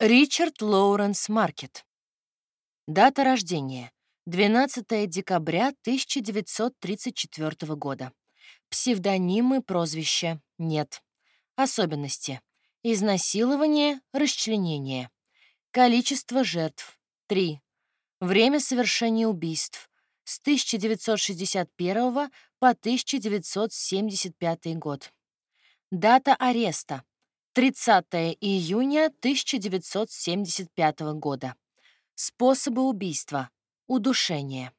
Ричард Лоуренс Маркет. Дата рождения. 12 декабря 1934 года. Псевдонимы, прозвища нет. Особенности. Изнасилование, расчленение. Количество жертв — 3. Время совершения убийств — с 1961 по 1975 год. Дата ареста 30 июня 1975 года. Способы убийства. Удушение.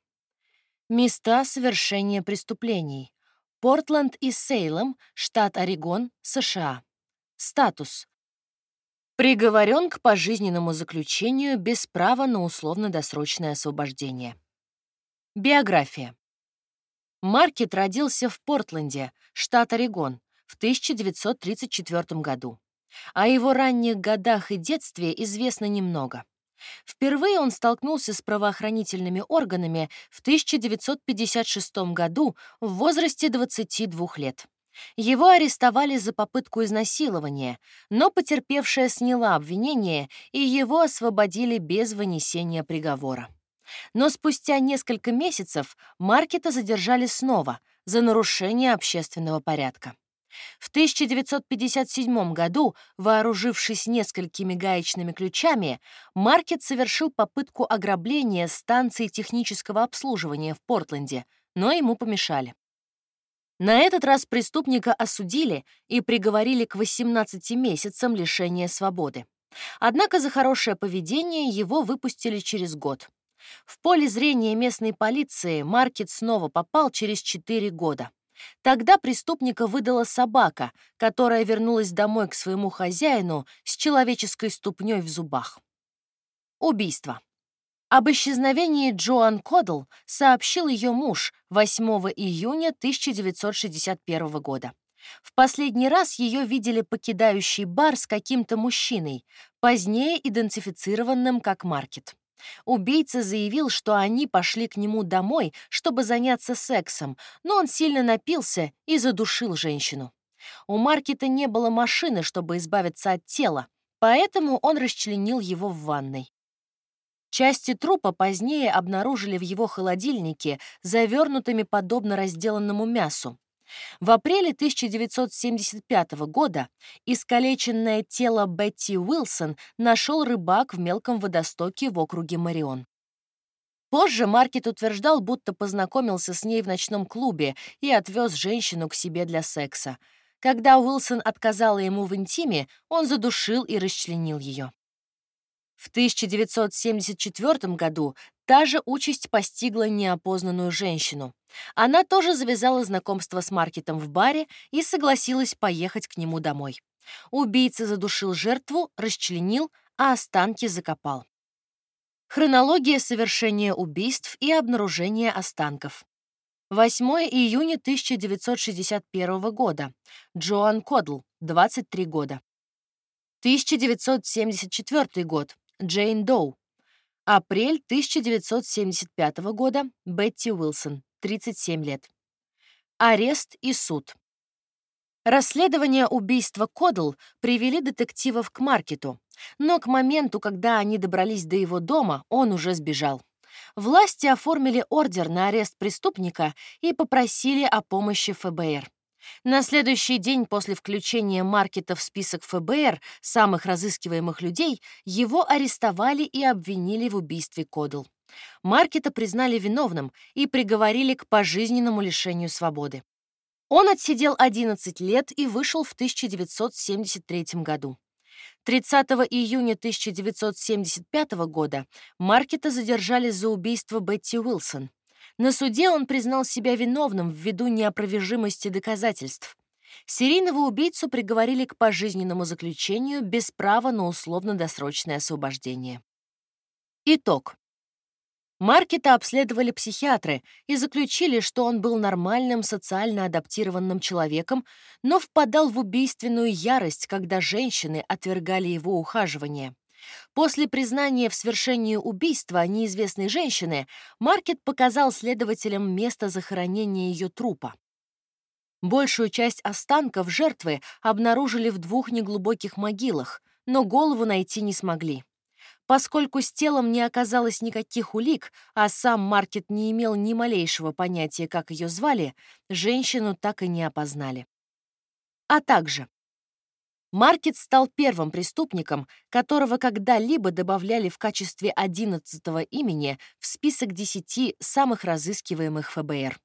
Места совершения преступлений. Портленд и Сейлем, штат Орегон, США. Статус. Приговорен к пожизненному заключению без права на условно-досрочное освобождение. Биография. Маркет родился в Портленде, штат Орегон, в 1934 году. О его ранних годах и детстве известно немного. Впервые он столкнулся с правоохранительными органами в 1956 году в возрасте 22 лет. Его арестовали за попытку изнасилования, но потерпевшая сняла обвинение, и его освободили без вынесения приговора. Но спустя несколько месяцев Маркета задержали снова за нарушение общественного порядка. В 1957 году, вооружившись несколькими гаечными ключами, Маркет совершил попытку ограбления станции технического обслуживания в Портленде, но ему помешали. На этот раз преступника осудили и приговорили к 18 месяцам лишения свободы. Однако за хорошее поведение его выпустили через год. В поле зрения местной полиции Маркет снова попал через 4 года. Тогда преступника выдала собака, которая вернулась домой к своему хозяину с человеческой ступней в зубах. Убийство. Об исчезновении Джоан Кодл сообщил ее муж 8 июня 1961 года. В последний раз ее видели покидающий бар с каким-то мужчиной, позднее идентифицированным как Маркет. Убийца заявил, что они пошли к нему домой, чтобы заняться сексом, но он сильно напился и задушил женщину. У Маркета не было машины, чтобы избавиться от тела, поэтому он расчленил его в ванной. Части трупа позднее обнаружили в его холодильнике, завернутыми подобно разделанному мясу. В апреле 1975 года искалеченное тело Бетти Уилсон нашел рыбак в мелком водостоке в округе Марион. Позже Маркет утверждал, будто познакомился с ней в ночном клубе и отвез женщину к себе для секса. Когда Уилсон отказала ему в интиме, он задушил и расчленил ее. В 1974 году та же участь постигла неопознанную женщину. Она тоже завязала знакомство с Маркетом в баре и согласилась поехать к нему домой. Убийца задушил жертву, расчленил, а останки закопал. Хронология совершения убийств и обнаружения останков. 8 июня 1961 года. Джоан Кодл, 23 года. 1974 год. Джейн Доу. Апрель 1975 года. Бетти Уилсон, 37 лет. Арест и суд. Расследование убийства Кодл привели детективов к Маркету, но к моменту, когда они добрались до его дома, он уже сбежал. Власти оформили ордер на арест преступника и попросили о помощи ФБР. На следующий день после включения Маркета в список ФБР самых разыскиваемых людей его арестовали и обвинили в убийстве Кодл. Маркета признали виновным и приговорили к пожизненному лишению свободы. Он отсидел 11 лет и вышел в 1973 году. 30 июня 1975 года Маркета задержали за убийство Бетти Уилсон. На суде он признал себя виновным ввиду неопровержимости доказательств. Серийного убийцу приговорили к пожизненному заключению без права на условно-досрочное освобождение. Итог. Маркета обследовали психиатры и заключили, что он был нормальным социально адаптированным человеком, но впадал в убийственную ярость, когда женщины отвергали его ухаживание. После признания в свершении убийства неизвестной женщины Маркет показал следователям место захоронения ее трупа. Большую часть останков жертвы обнаружили в двух неглубоких могилах, но голову найти не смогли. Поскольку с телом не оказалось никаких улик, а сам Маркет не имел ни малейшего понятия, как ее звали, женщину так и не опознали. А также Маркет стал первым преступником, которого когда-либо добавляли в качестве одиннадцатого имени в список десяти самых разыскиваемых ФБР.